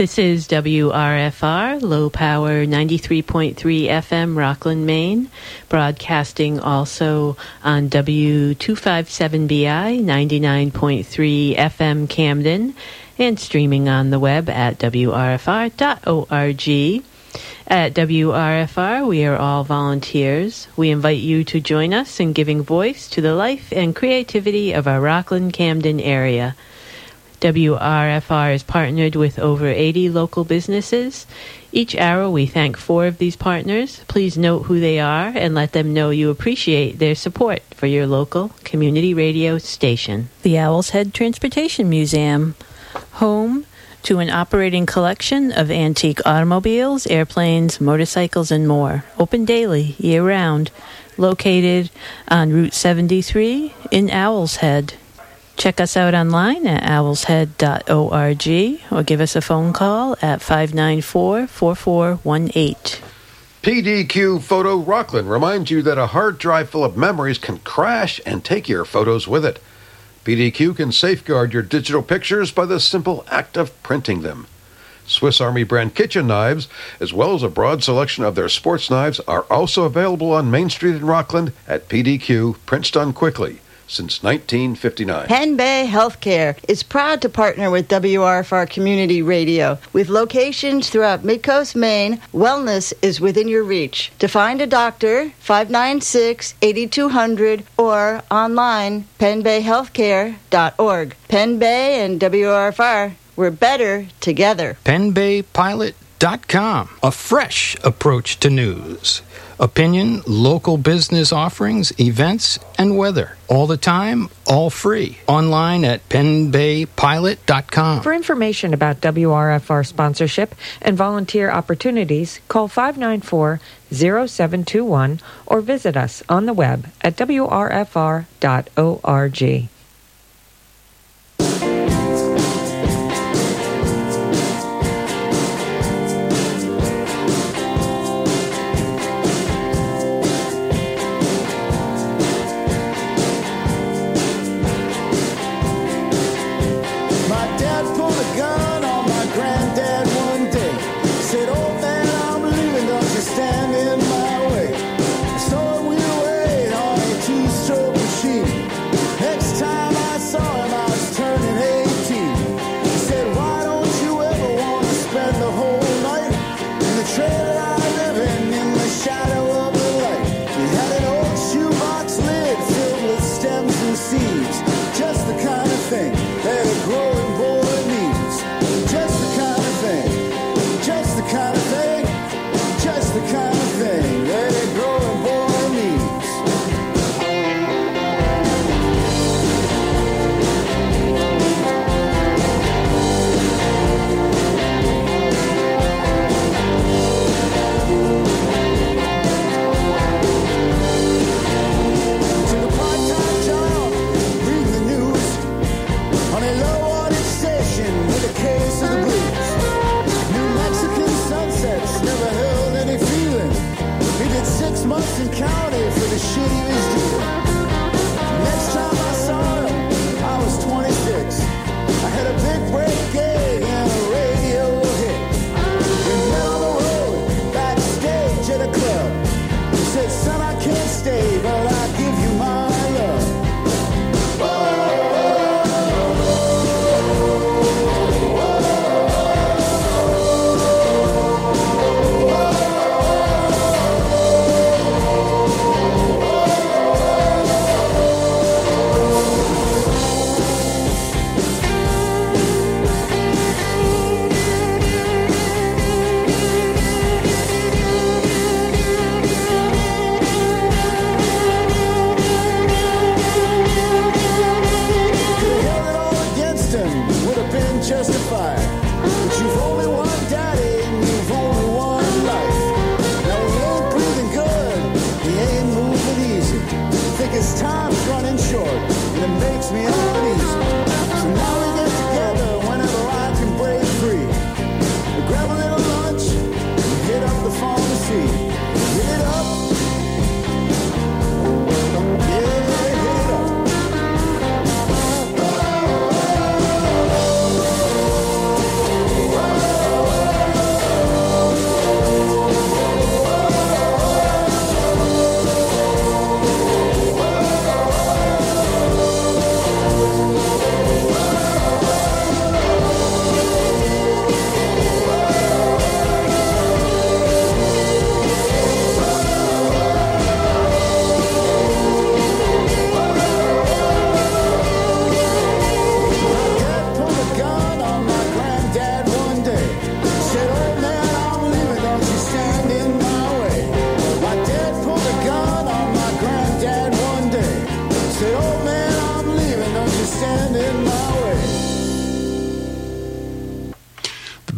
This is WRFR, low power 93.3 FM, Rockland, Maine, broadcasting also on W257BI 99.3 FM, Camden, and streaming on the web at WRFR.org. At WRFR, we are all volunteers. We invite you to join us in giving voice to the life and creativity of our Rockland Camden area. WRFR is partnered with over 80 local businesses. Each hour, we thank four of these partners. Please note who they are and let them know you appreciate their support for your local community radio station. The Owl's Head Transportation Museum, home to an operating collection of antique automobiles, airplanes, motorcycles, and more. Open daily, year round. Located on Route 73 in Owl's Head. Check us out online at owlshead.org or give us a phone call at 594 4418. PDQ Photo Rockland reminds you that a hard drive full of memories can crash and take your photos with it. PDQ can safeguard your digital pictures by the simple act of printing them. Swiss Army brand kitchen knives, as well as a broad selection of their sports knives, are also available on Main Street in Rockland at PDQ, prints done quickly since 1959. Penn Bay Healthcare is proud to partner with WRFR Community Radio. With locations throughout Midcoast, Maine, wellness is within your reach. To find a doctor, 596 8200 or online, pennbayhealthcare.org. Penn Bay and WRFR, we're better together. PennBayPilot.com, a fresh approach to news opinion, local business offerings, events, and weather. All the time, all free. Online at pennbaypilot.com. For information about WRFR sponsorship and volunteer opportunities, call 594 0721 or visit us on the web at wrfr.org.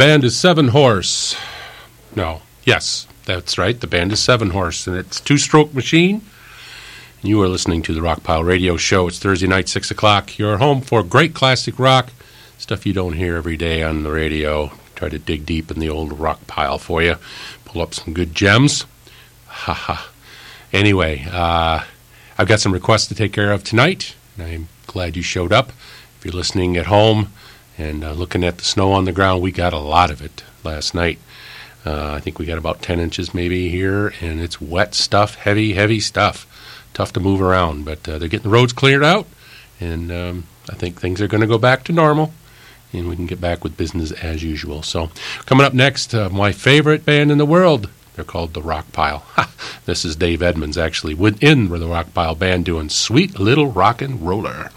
band is Seven Horse. No, yes, that's right. The band is Seven Horse, and it's Two Stroke Machine. You are listening to the Rockpile Radio Show. It's Thursday night, 6 o'clock. You're home for great classic rock, stuff you don't hear every day on the radio. Try to dig deep in the old rock pile for you, pull up some good gems. Ha ha. Anyway, uh, I've got some requests to take care of tonight, and I'm glad you showed up. If you're listening at home, and uh, looking at the snow on the ground, we got a lot of it last night. Uh, I think we got about 10 inches maybe here, and it's wet stuff, heavy, heavy stuff. Tough to move around, but uh, they're getting the roads cleared out, and um, I think things are going to go back to normal, and we can get back with business as usual. So, coming up next, my favorite band in the world. They're called the Rock Pile. this is Dave Edmunds, actually, within the Rock Pile band, doing Sweet Little Rockin' Roller.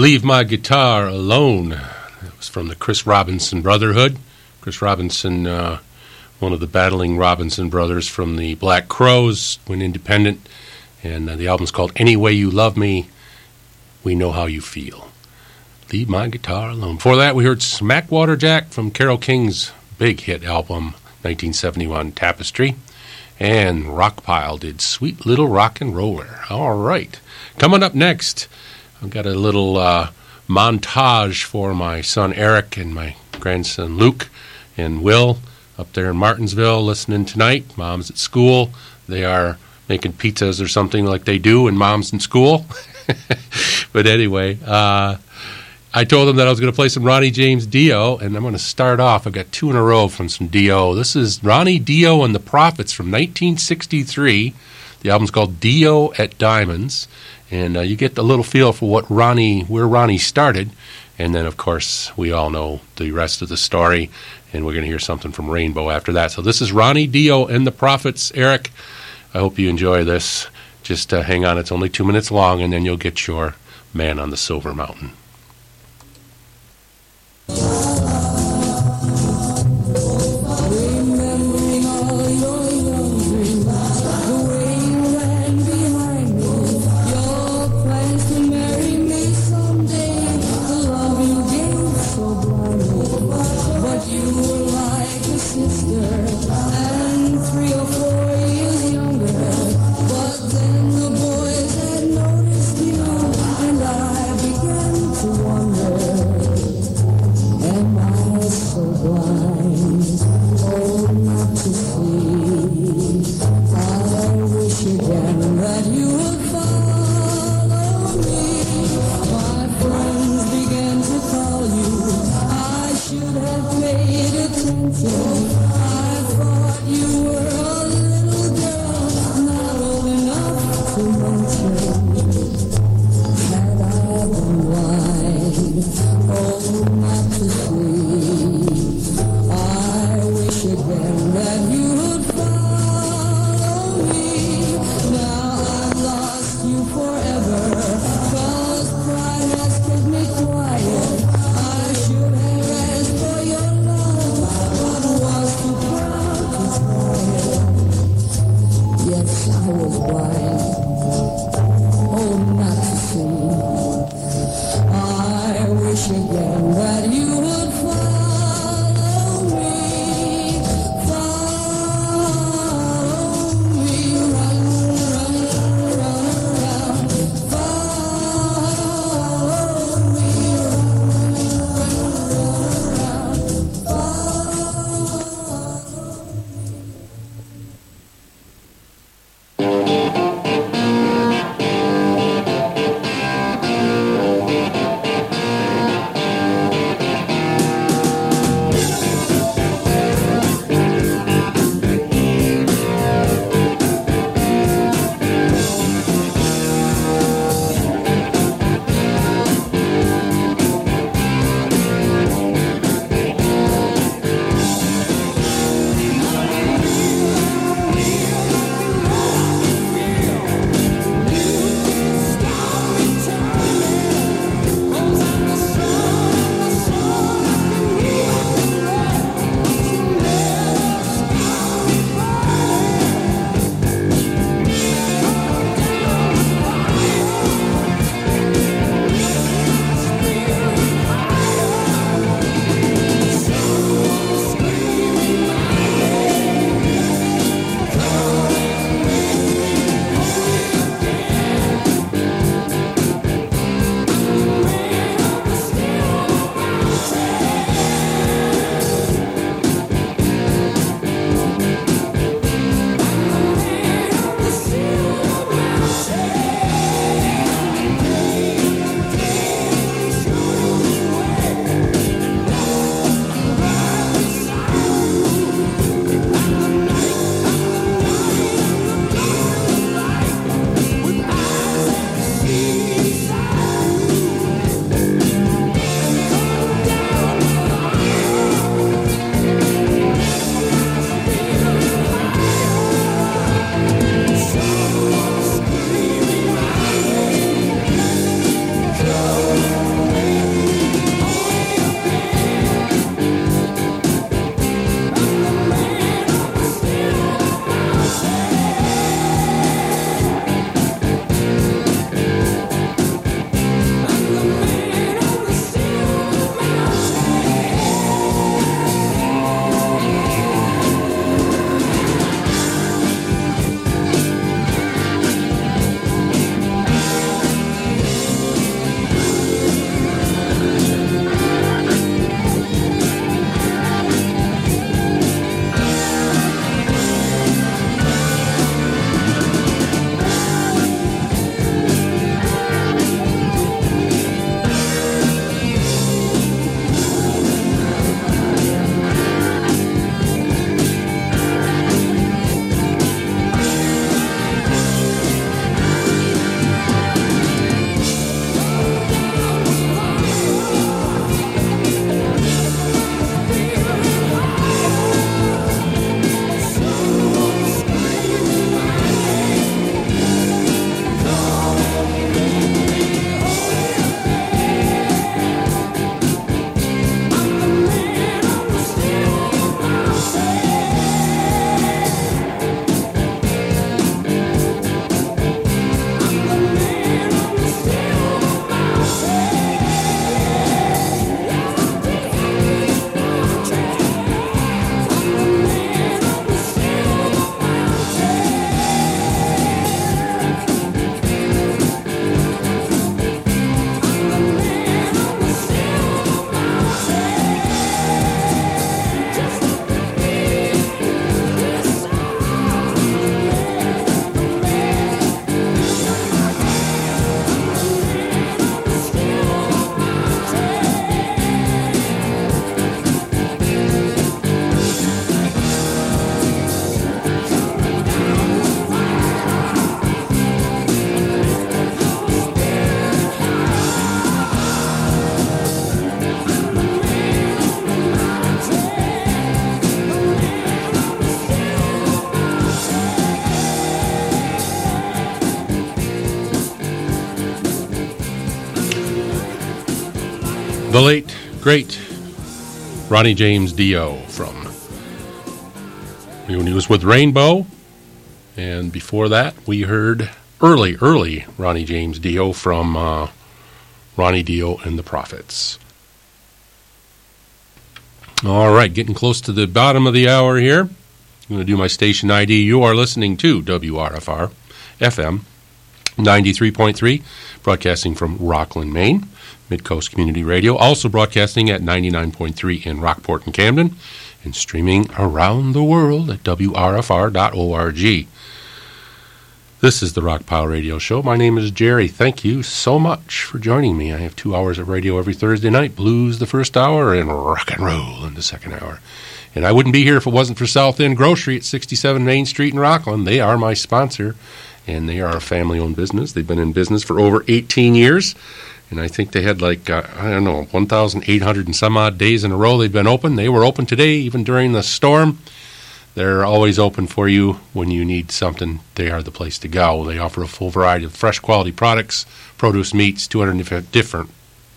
Leave My Guitar Alone. It was from the Chris Robinson Brotherhood. Chris Robinson, uh, one of the battling Robinson brothers from the Black Crowes, went independent, and uh, the album's called Any Way You Love Me, We Know How You Feel. Leave My Guitar Alone. Before that, we heard Smackwater Jack from Carole King's big hit album, 1971 Tapestry. And Rockpile did Sweet Little Rock and Roller. All right. Coming up next, I've got a little uh, montage for my son Eric and my grandson Luke and Will up there in Martinsville listening tonight. Mom's at school. They are making pizzas or something like they do when mom's in school. but anyway, uh, I told them that I was going to play some Ronnie James Dio, and I'm going to start off. I've got two in a row from some Dio. This is Ronnie Dio and the Prophets from 1963. The album's called Dio at Diamonds and uh, you get a little feel for what Ronnie, where Ronnie started, and then of course we all know the rest of the story, and we're going to hear something from Rainbow after that. So this is Ronnie Dio and the Prophets. Eric, I hope you enjoy this. Just uh, hang on; it's only two minutes long, and then you'll get your Man on the Silver Mountain. The late, great Ronnie James Dio from when he was with Rainbow. And before that, we heard early, early Ronnie James Dio from uh, Ronnie Dio and the Prophets. All right, getting close to the bottom of the hour here. I'm going to do my station ID. You are listening to WRFR FM 93.3, broadcasting from Rockland, Maine, Midcoast Community Radio, also broadcasting at 99.3 in Rockport and Camden, and streaming around the world at WRFR.org. This is the Rock Pile Radio Show. My name is Jerry. Thank you so much for joining me. I have two hours of radio every Thursday night blues the first hour, and rock and roll in the second hour. And I wouldn't be here if it wasn't for South End Grocery at 67 Main Street in Rockland. They are my sponsor, and they are a family owned business. They've been in business for over 18 years. And I think they had like, uh, I don't know, 1,800 and some odd days in a row they've been open. They were open today, even during the storm. They're always open for you when you need something. They are the place to go. They offer a full variety of fresh quality products, produce meats, 200 different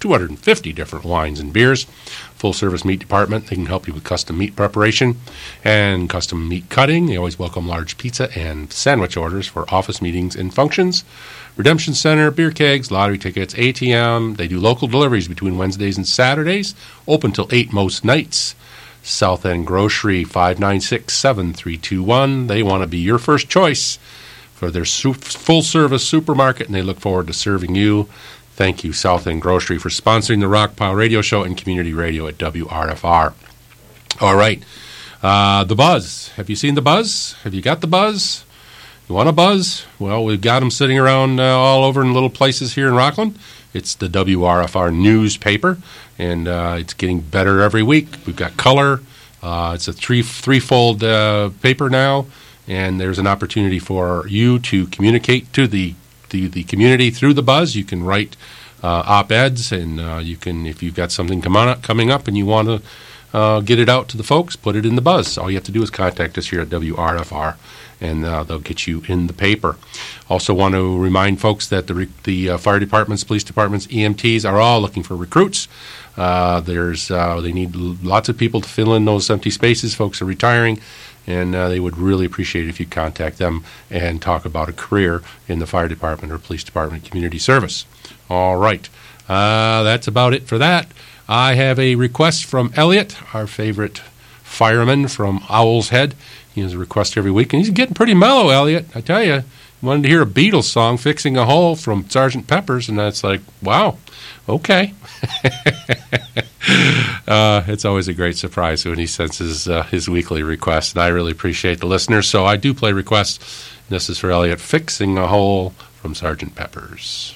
250 different wines and beers. Full service meat department. They can help you with custom meat preparation and custom meat cutting. They always welcome large pizza and sandwich orders for office meetings and functions. Redemption Center, beer kegs, lottery tickets, ATM. They do local deliveries between Wednesdays and Saturdays, open till 8 most nights. South End Grocery, 596 7321. They want to be your first choice for their full service supermarket, and they look forward to serving you. Thank you, South End Grocery, for sponsoring the Rock Pile Radio Show and Community Radio at WRFR. All right. Uh, the Buzz. Have you seen the Buzz? Have you got the Buzz? You want a buzz? Well, we've got them sitting around uh, all over in little places here in Rockland. It's the WRFR newspaper, and uh, it's getting better every week. We've got color. Uh, it's a three threefold paper now, and there's an opportunity for you to communicate to the the, the community through the buzz. You can write uh, op-eds, and uh, you can if you've got something come on, coming up and you want to uh, get it out to the folks, put it in the buzz. All you have to do is contact us here at WRFR and uh, they'll get you in the paper. Also, want to remind folks that the, the fire departments, police departments, EMTs are all looking for recruits. There's they need lots of people to fill in those empty spaces. Folks are retiring, and uh, they would really appreciate if you contact them and talk about a career in the fire department or police department community service. All right, uh, that's about it for that. I have a request from Elliot, our favorite fireman from Owl's Head. He has a request every week, and he's getting pretty mellow, Elliot. I tell you, wanted to hear a Beatles song, "Fixing a Hole" from Sergeant Pepper's, and that's like, wow, okay. uh, it's always a great surprise when he sends his uh, his weekly request, and I really appreciate the listeners. So I do play requests. This is for Elliot, "Fixing a Hole" from Sergeant Pepper's.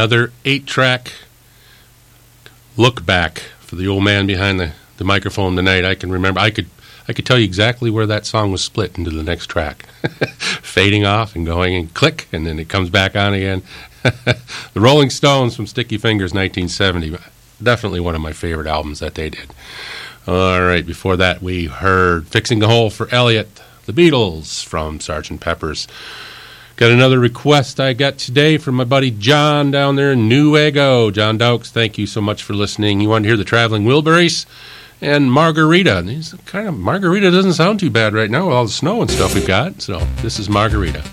Another eight track look back for the old man behind the, the microphone tonight. I can remember, I could, I could tell you exactly where that song was split into the next track, fading off and going and click, and then it comes back on again. the Rolling Stones from Sticky Fingers, 1970. Definitely one of my favorite albums that they did. All right, before that, we heard Fixing the Hole for Elliot, the Beatles from Sgt. Pepper's. Got another request I got today from my buddy John down there in Newaygo. John Dowks, thank you so much for listening. You want to hear the Traveling Wilburys and Margarita. These kind of Margarita doesn't sound too bad right now with all the snow and stuff we've got. So this is Margarita.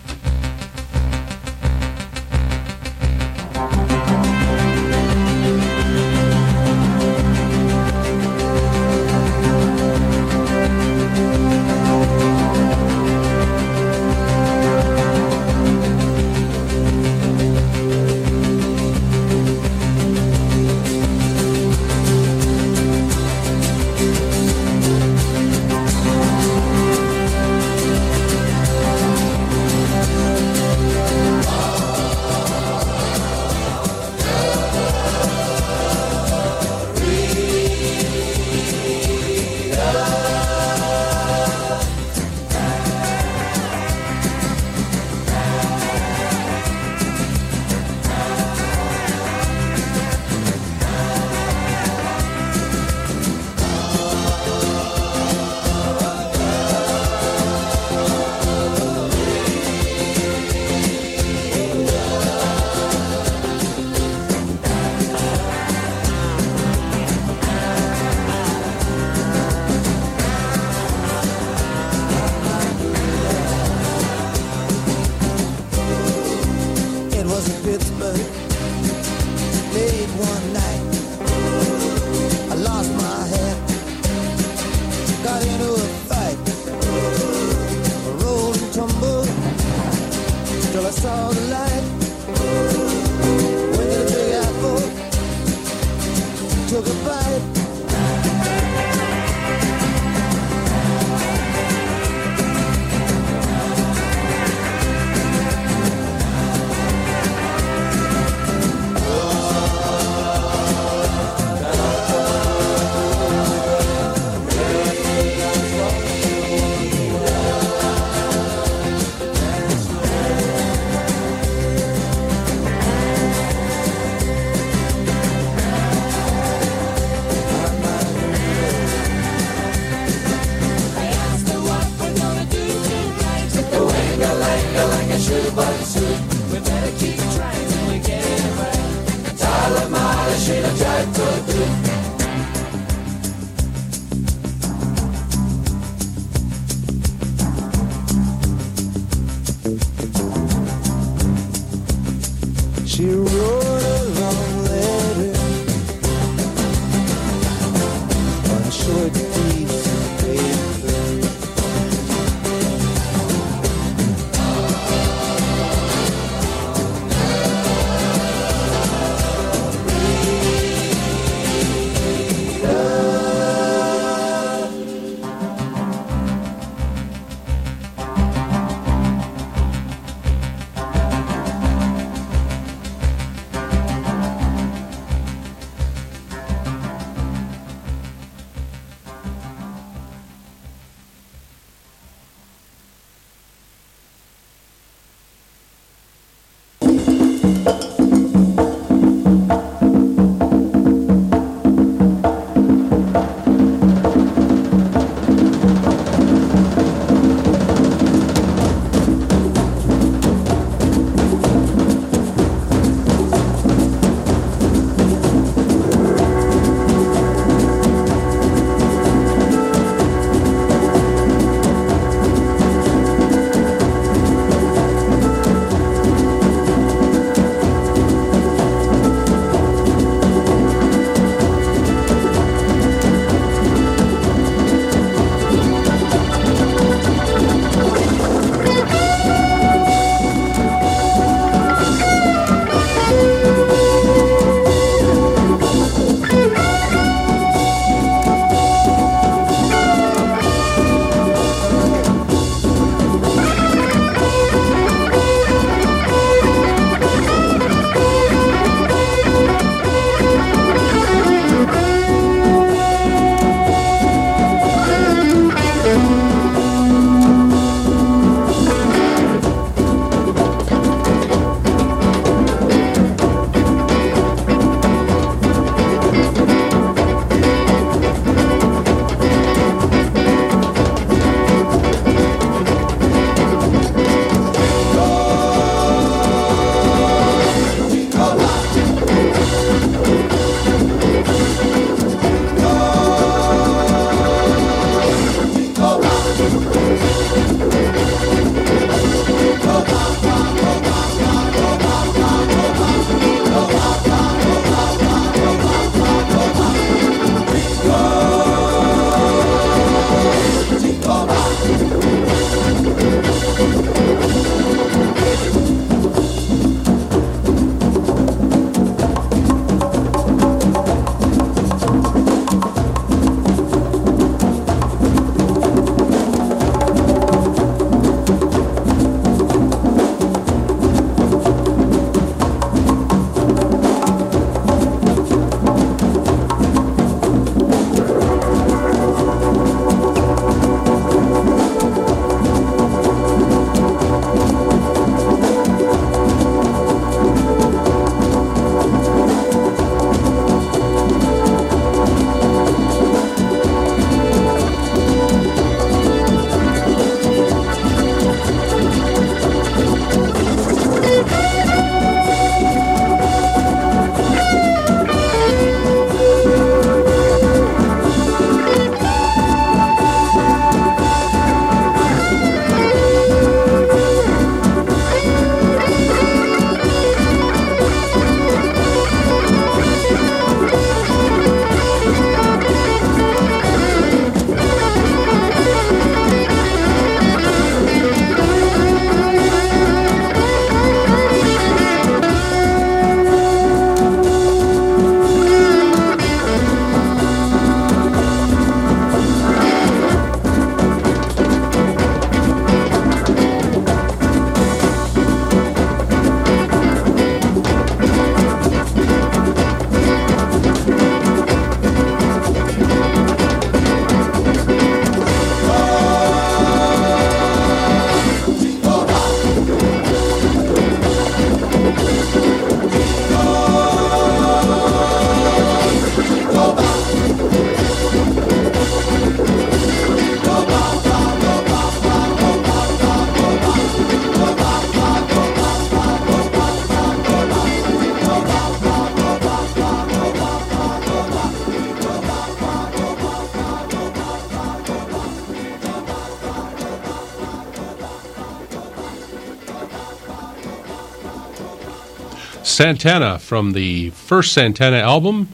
Santana from the first Santana album,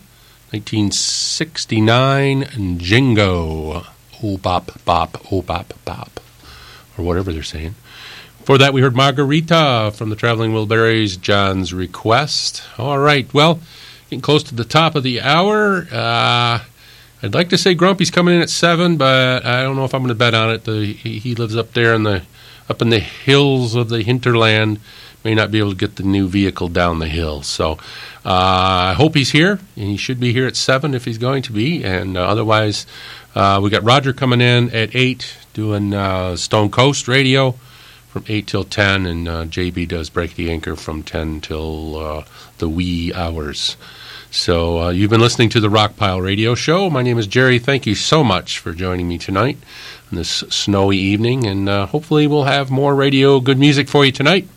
1969, Jingo. Oh, bop, bop, oh, bop, bop. Or whatever they're saying. For that, we heard Margarita from the Traveling Wilburys, John's Request. All right, well, getting close to the top of the hour. Uh, I'd like to say Grumpy's coming in at 7, but I don't know if I'm going to bet on it. The, he, he lives up there in the up in the hills of the hinterland may not be able to get the new vehicle down the hill. So uh, I hope he's here, he should be here at 7 if he's going to be. And uh, otherwise, uh, we got Roger coming in at 8 doing Stone Coast Radio from 8 till 10, and uh, JB does Break the Anchor from 10 till uh, the wee hours. So uh, you've been listening to the Rockpile Radio Show. My name is Jerry. Thank you so much for joining me tonight on this snowy evening, and hopefully we'll have more radio good music for you tonight.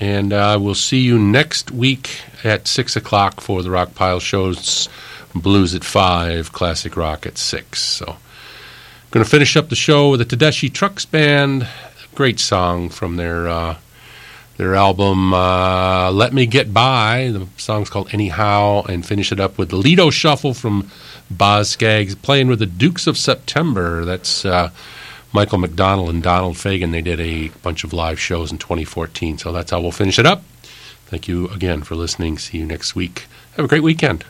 And uh, we'll see you next week at 6 o'clock for the Rockpile Show's Blues at 5, Classic Rock at 6. So going to finish up the show with the Tedeschi Trucks Band. Great song from their uh, their album uh, Let Me Get By. The song's called Anyhow, and finish it up with the Lido Shuffle from Boz Skaggs playing with the Dukes of September. That's Michael McDonald and Donald Fagen. They did a bunch of live shows in 2014, so that's how we'll finish it up. Thank you again for listening. See you next week. Have a great weekend.